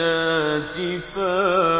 الكاتفات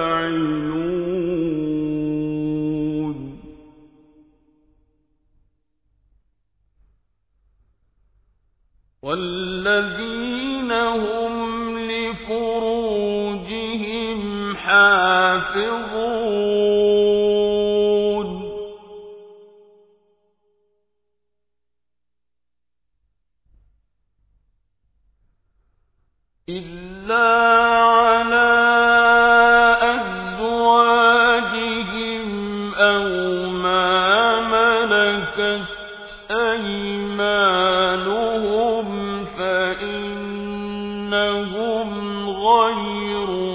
غير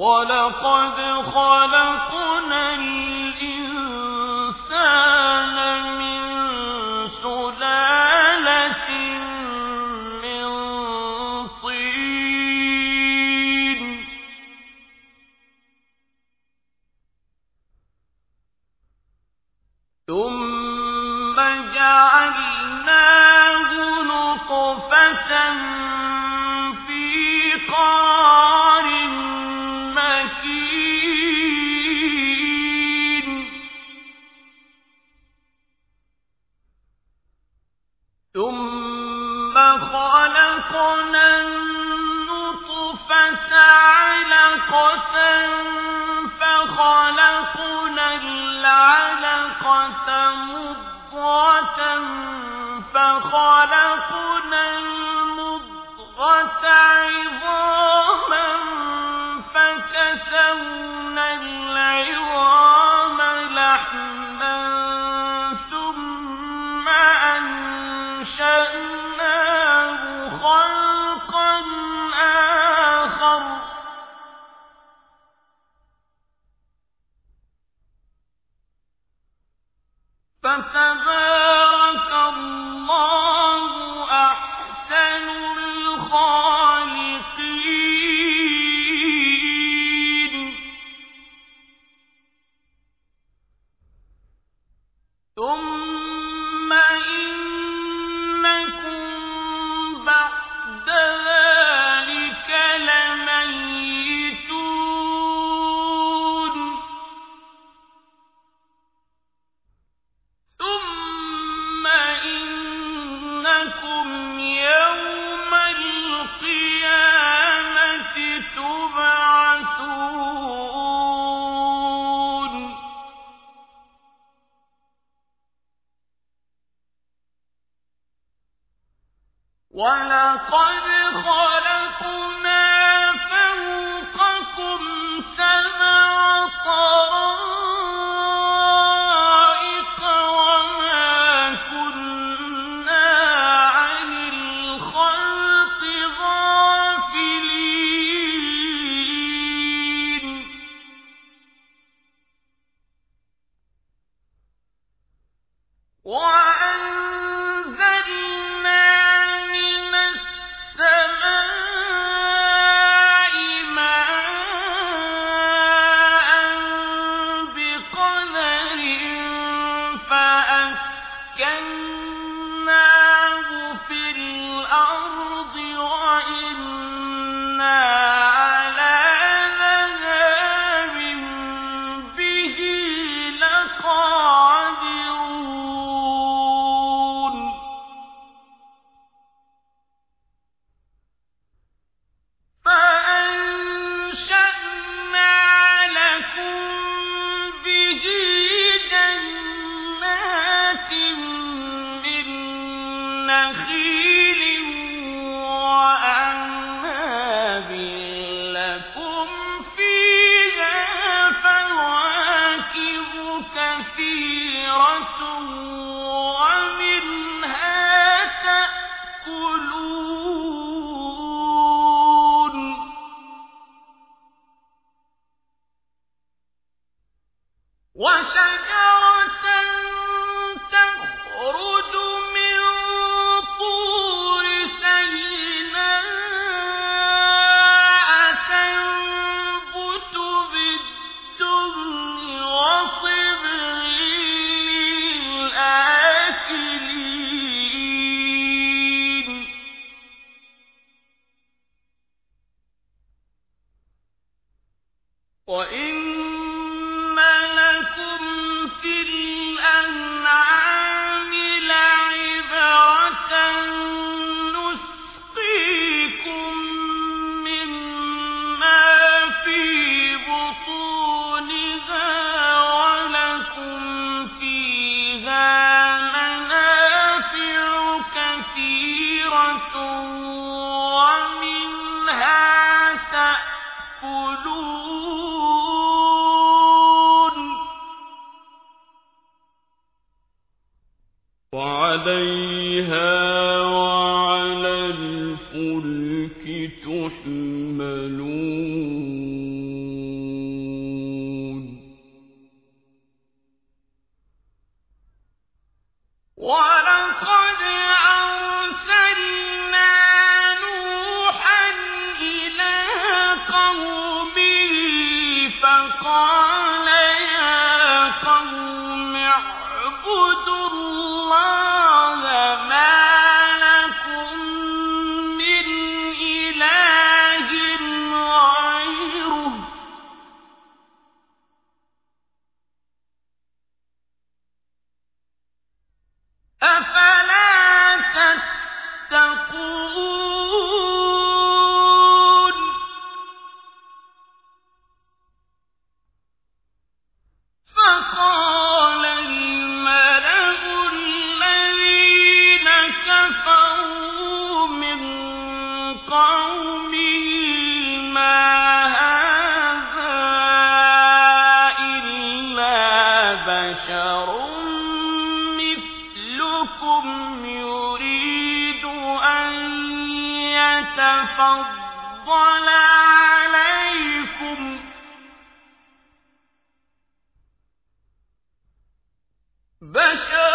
ولقد خلقنا مضغة فخلقنا المضغة عظاما فكسونا العظام وأهلك إلا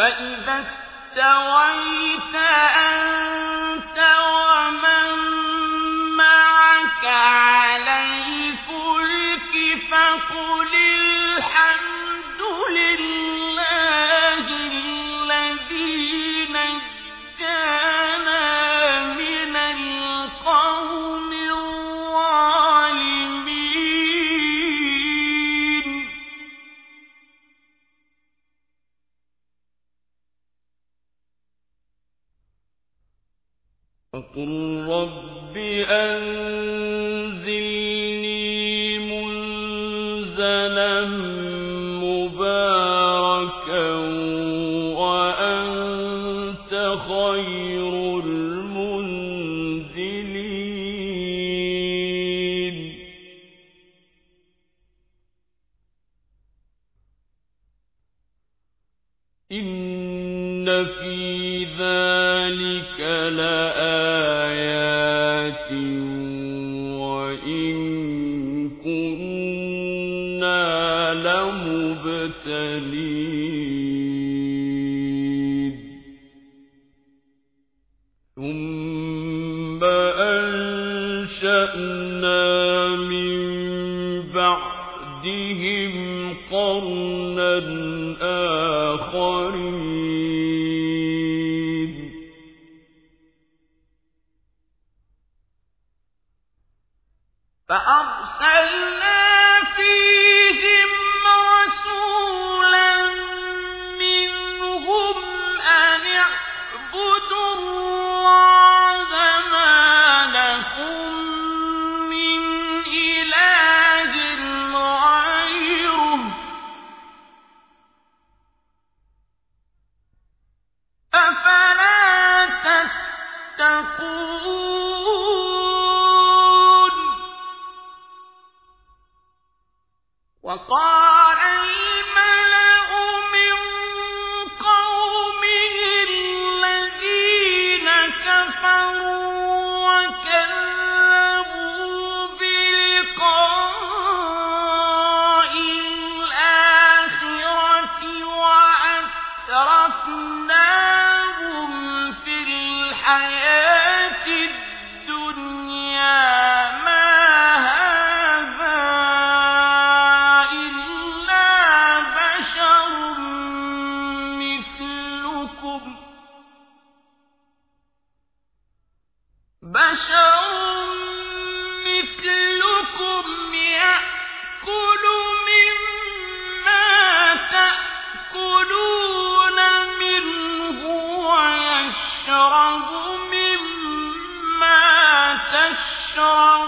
فإذا استويت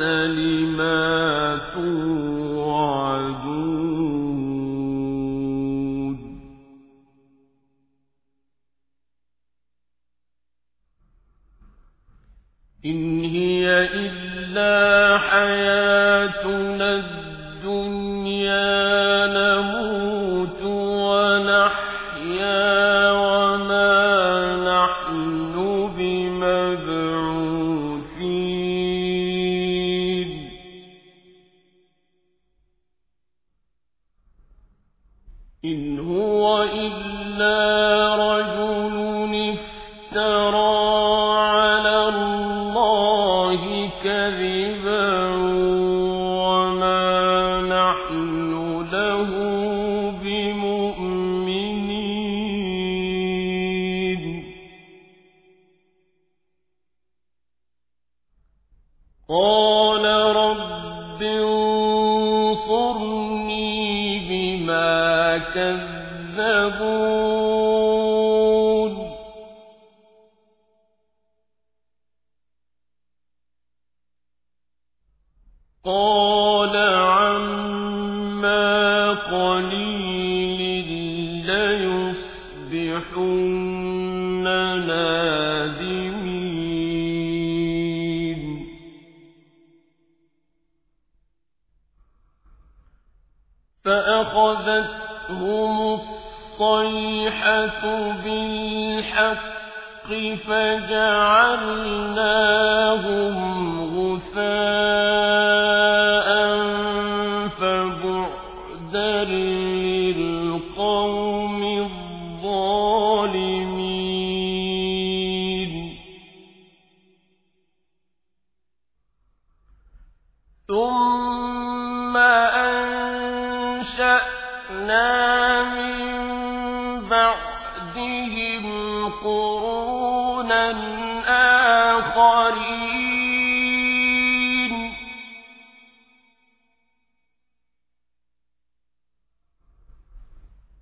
كلمات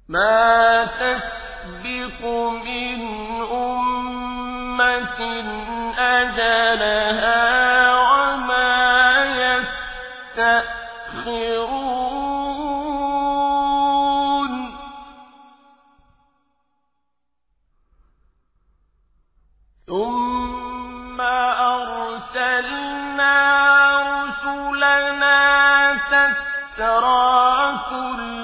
ما تسبق من أمة أجلها وما يستأخرون. ثم أرسلنا رسلنا كل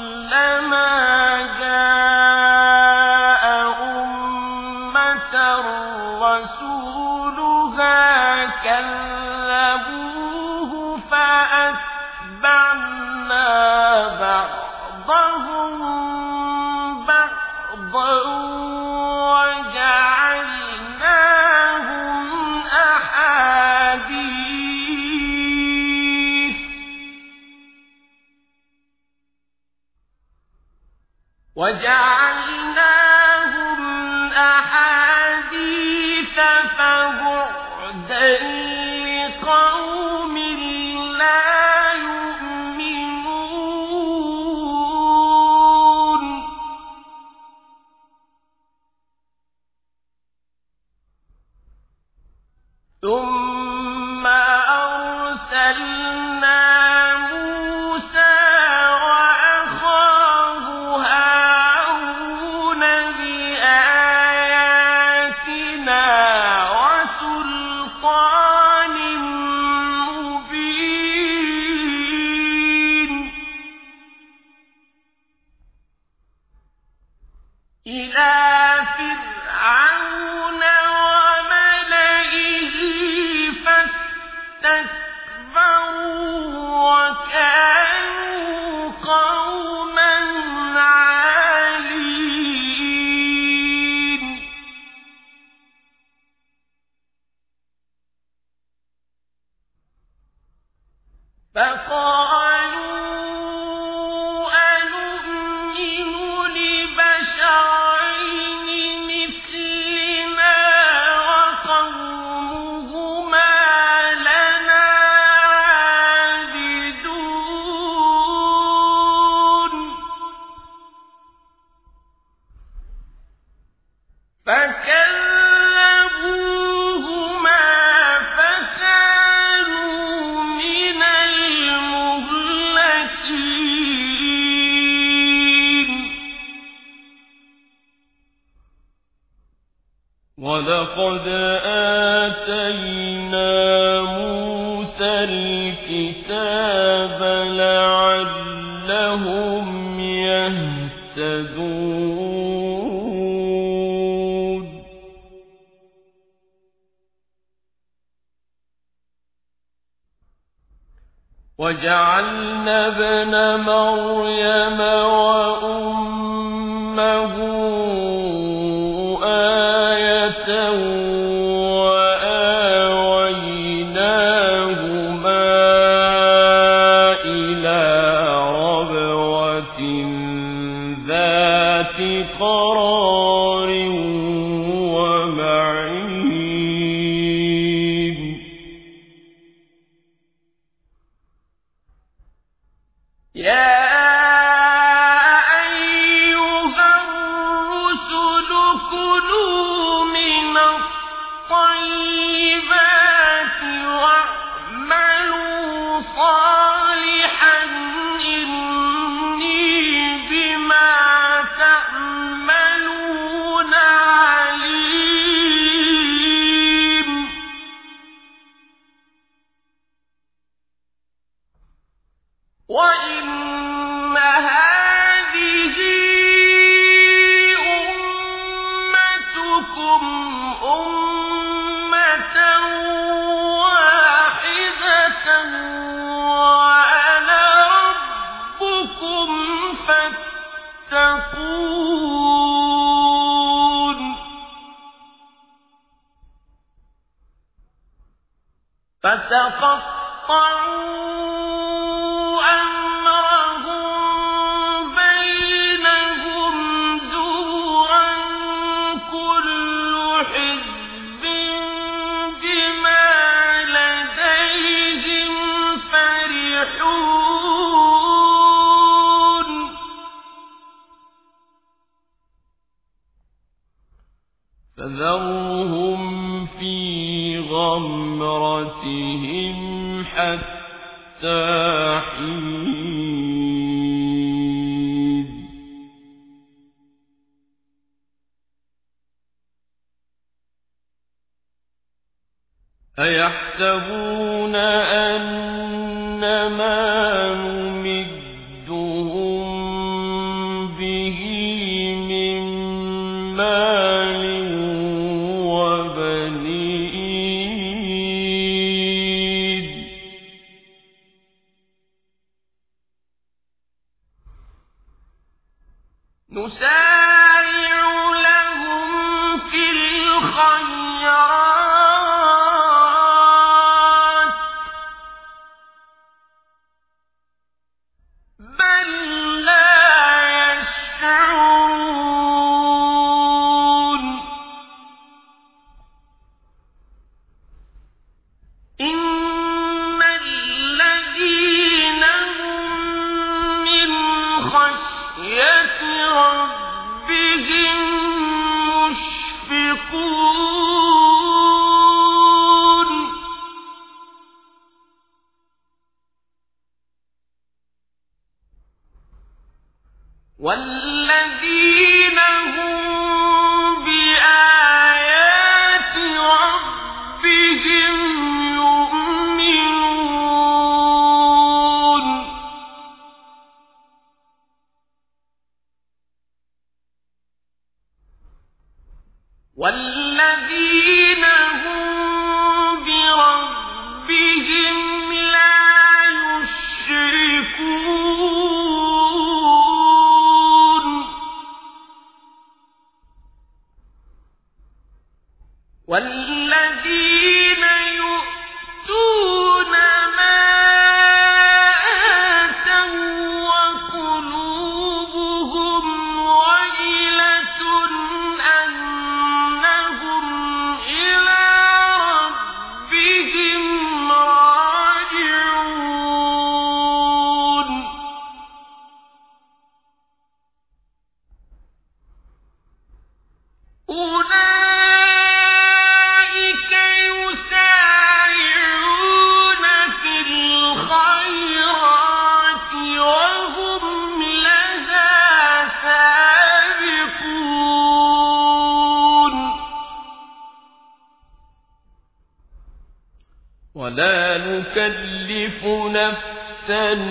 فكذبوه فأتبعنا بعضهم بعضا وجعلناهم أحاديث. وجعلناهم أحاديث فبعدا وجعلنا ابن مريم فاستقف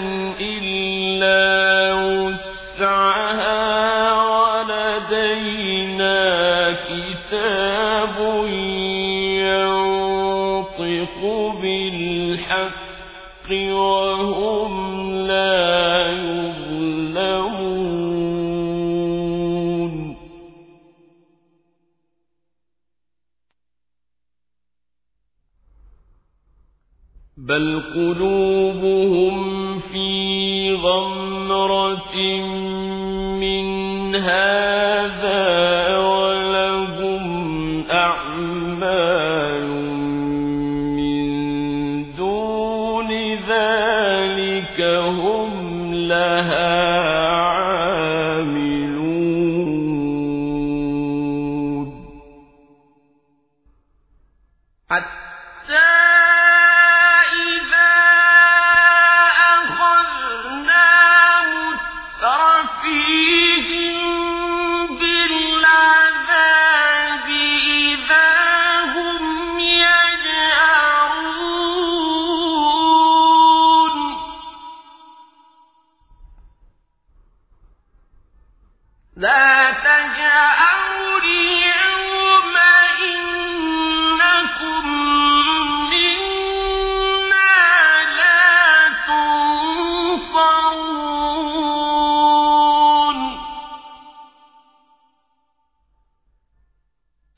هم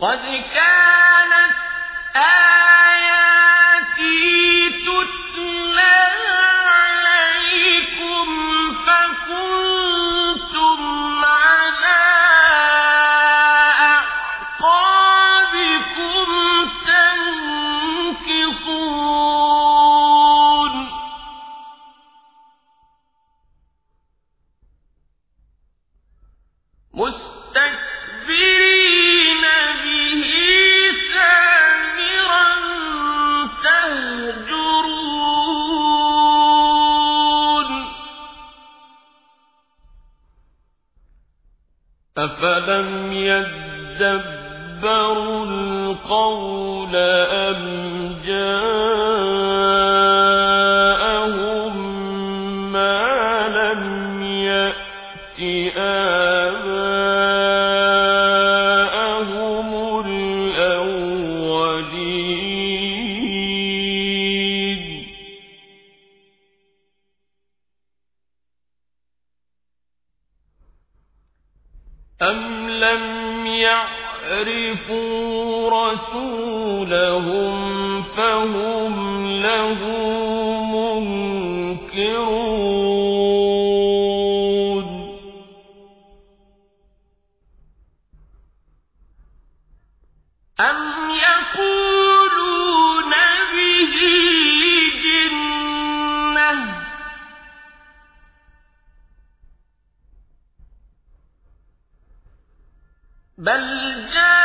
قد كانت آه بل جاء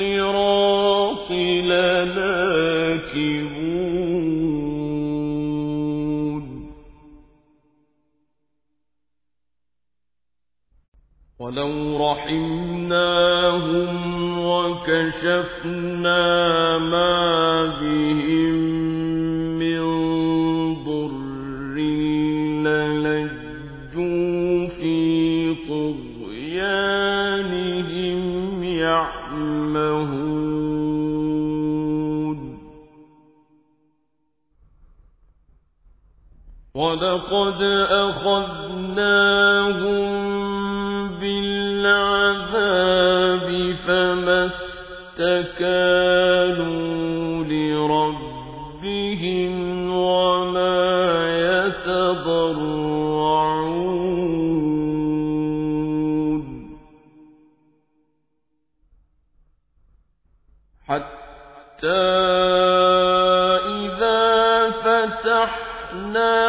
الصراط لناكبون. ولو رحمناهم وكشفنا ما بهم لقد أخذناهم بالعذاب فما استكانوا لربهم وما يتضرعون. حتى إذا فتحنا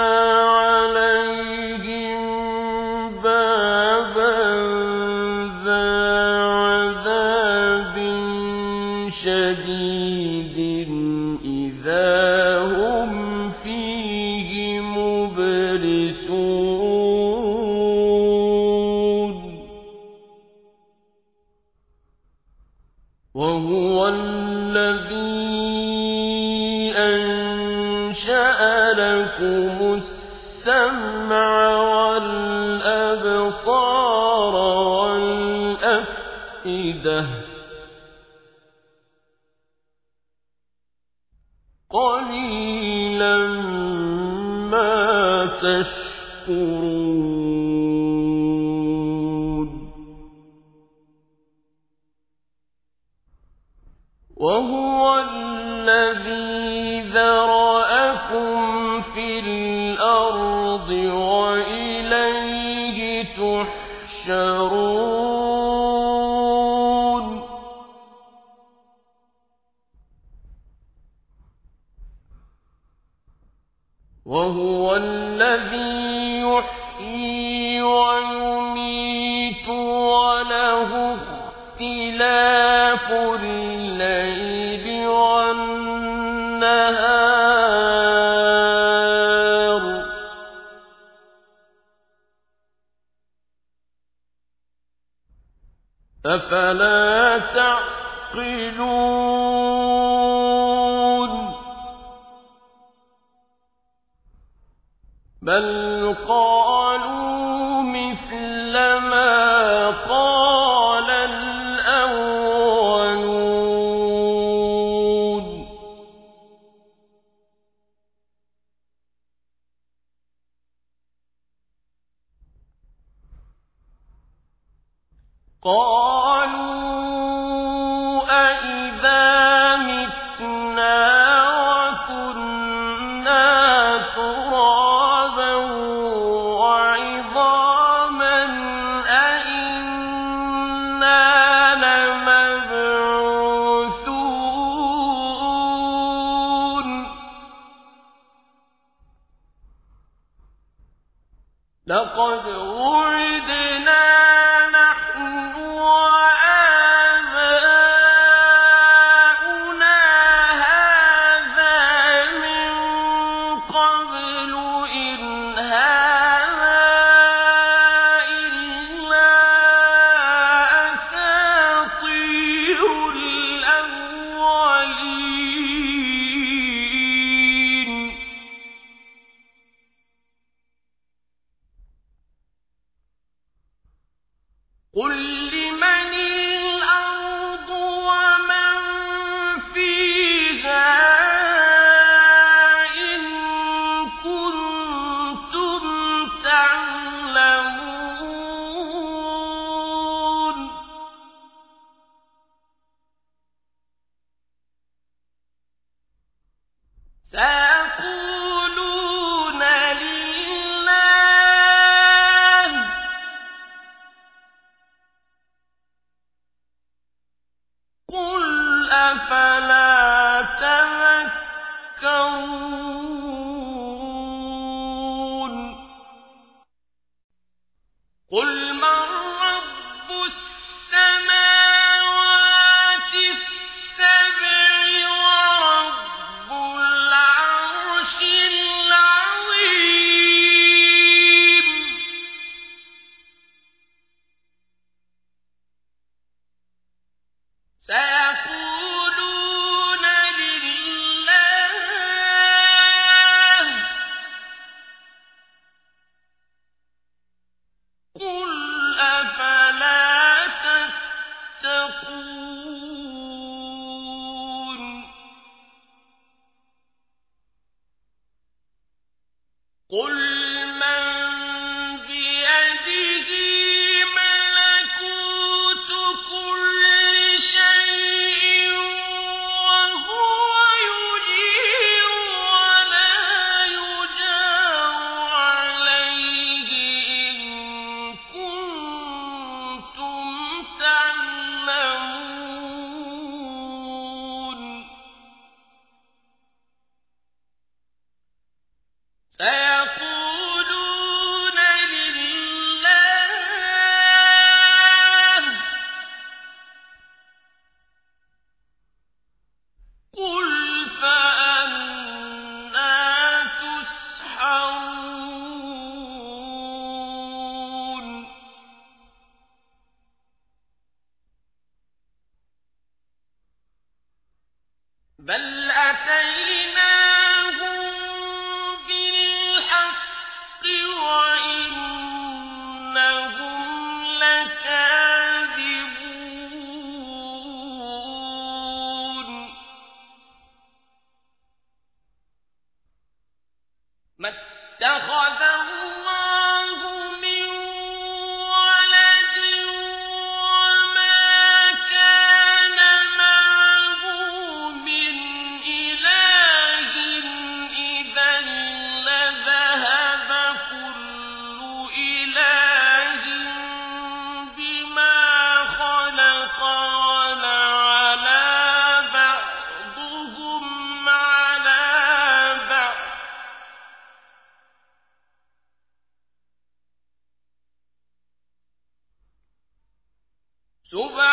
أفلا تعقلون بل قال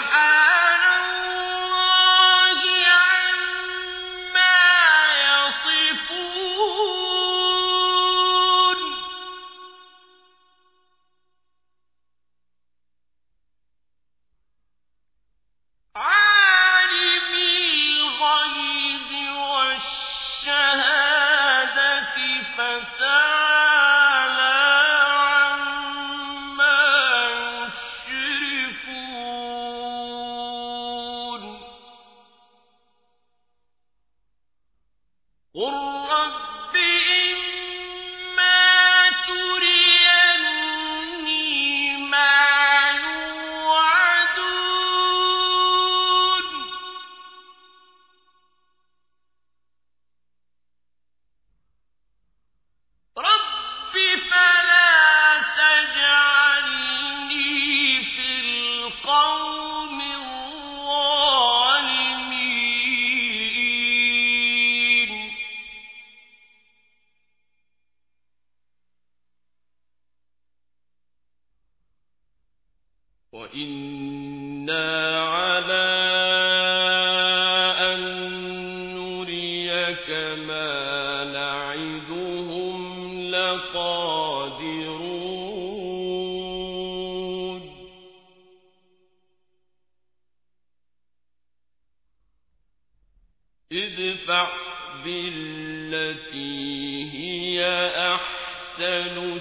أن التي هي أحسن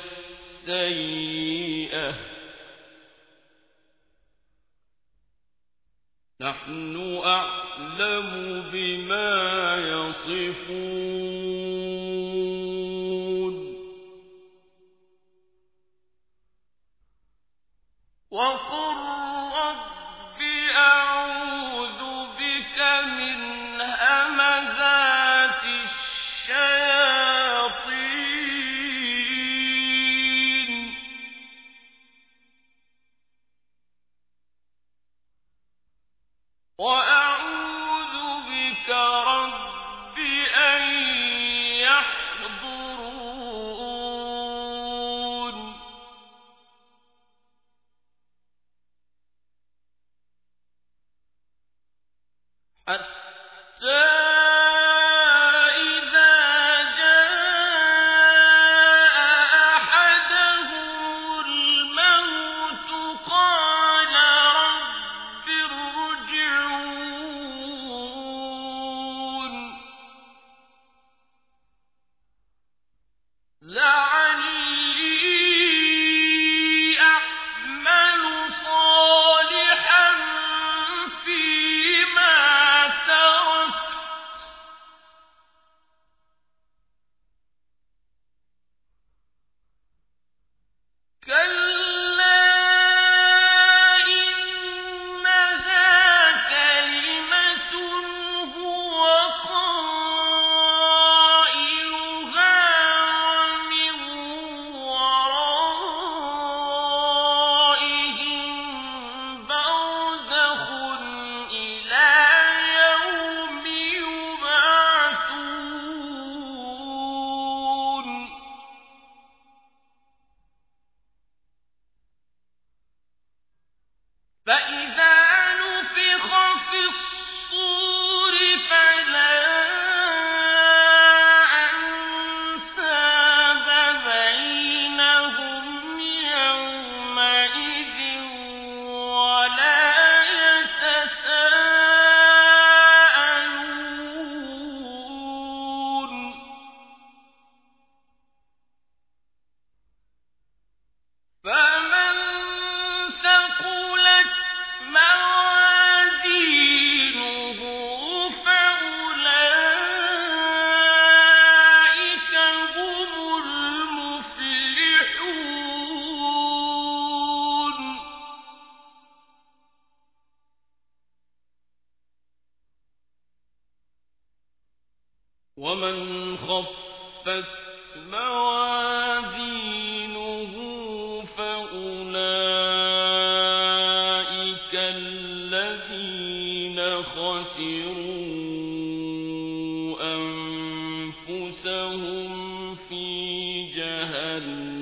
السيئة. نحن أعلم بما يصفون. وقل أنفسهم في جهنم